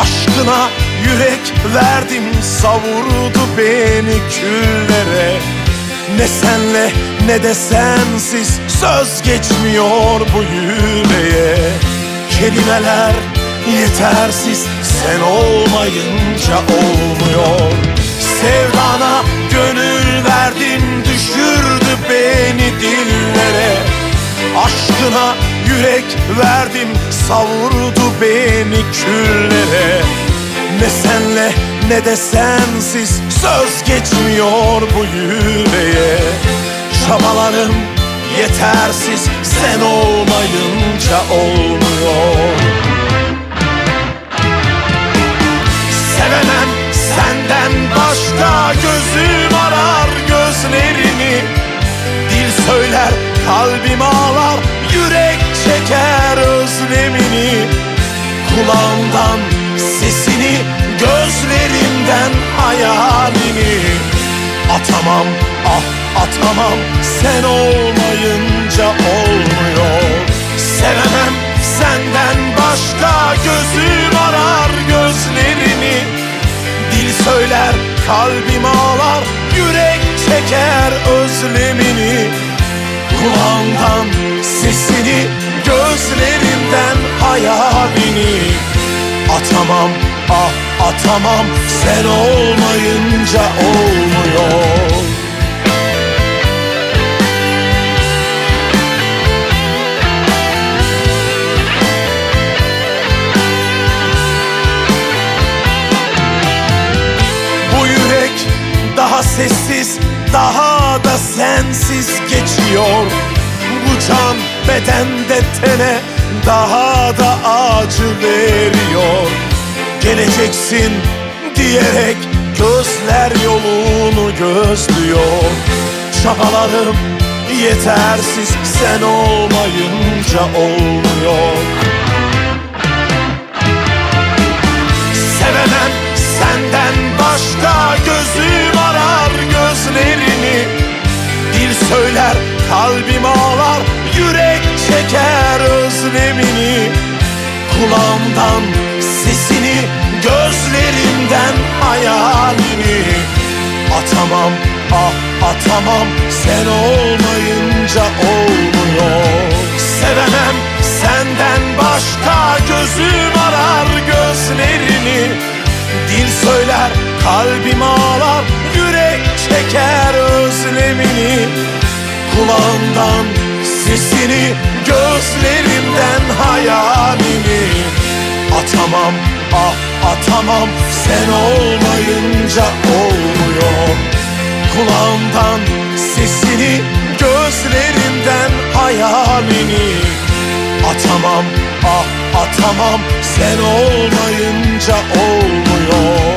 Aşkına yürek verdim savurdu beni küllere. Ne senle ne de sensiz söz geçmiyor bu yüreğe. Kelimeler yetersiz sen olmayınca olmuyor. Sevdana gönül verdim düşürdü beni dillere. Aşkına yürek verdim savurdu beni küllere. Ne senle ne de sensiz söz geçmiyor bu yüreğe. Çabalarım yetersiz sen olmayınca olmuyor. Sevemem senden başka gözüm arar gözlerini Dil söyler kalbim Atamam ah atamam. Sen olmayınca olmuyor. Sevemem senden başka gözüm arar gözlerini Dil söyler kalbim ağlar yürek çeker özlemini. Kulağımdan sesini gözlerimden hayalini. Atamam ah atamam. Sen olmayınca olmuyor. Bu yürek daha sessiz daha da sensiz geçiyor. Bu can bedende tene daha da acı veriyor Geleceksin diyerek gözler yolunu gözlüyor. Çabalarım yetersiz sen olmayınca olmuyor atamam sen olmayınca olmuyor. Sevemem senden başka gözüm arar gözlerini. Dil söyler kalbim ağlar yürek çeker özlemini. Kulağımdan sesini gözlerimden hayalini. Atamam ah atamam sen olmayınca olmuyor. Kulağımdan sesini gözlerimden hayalini Atamam ah atamam. Sen olmayınca olmuyor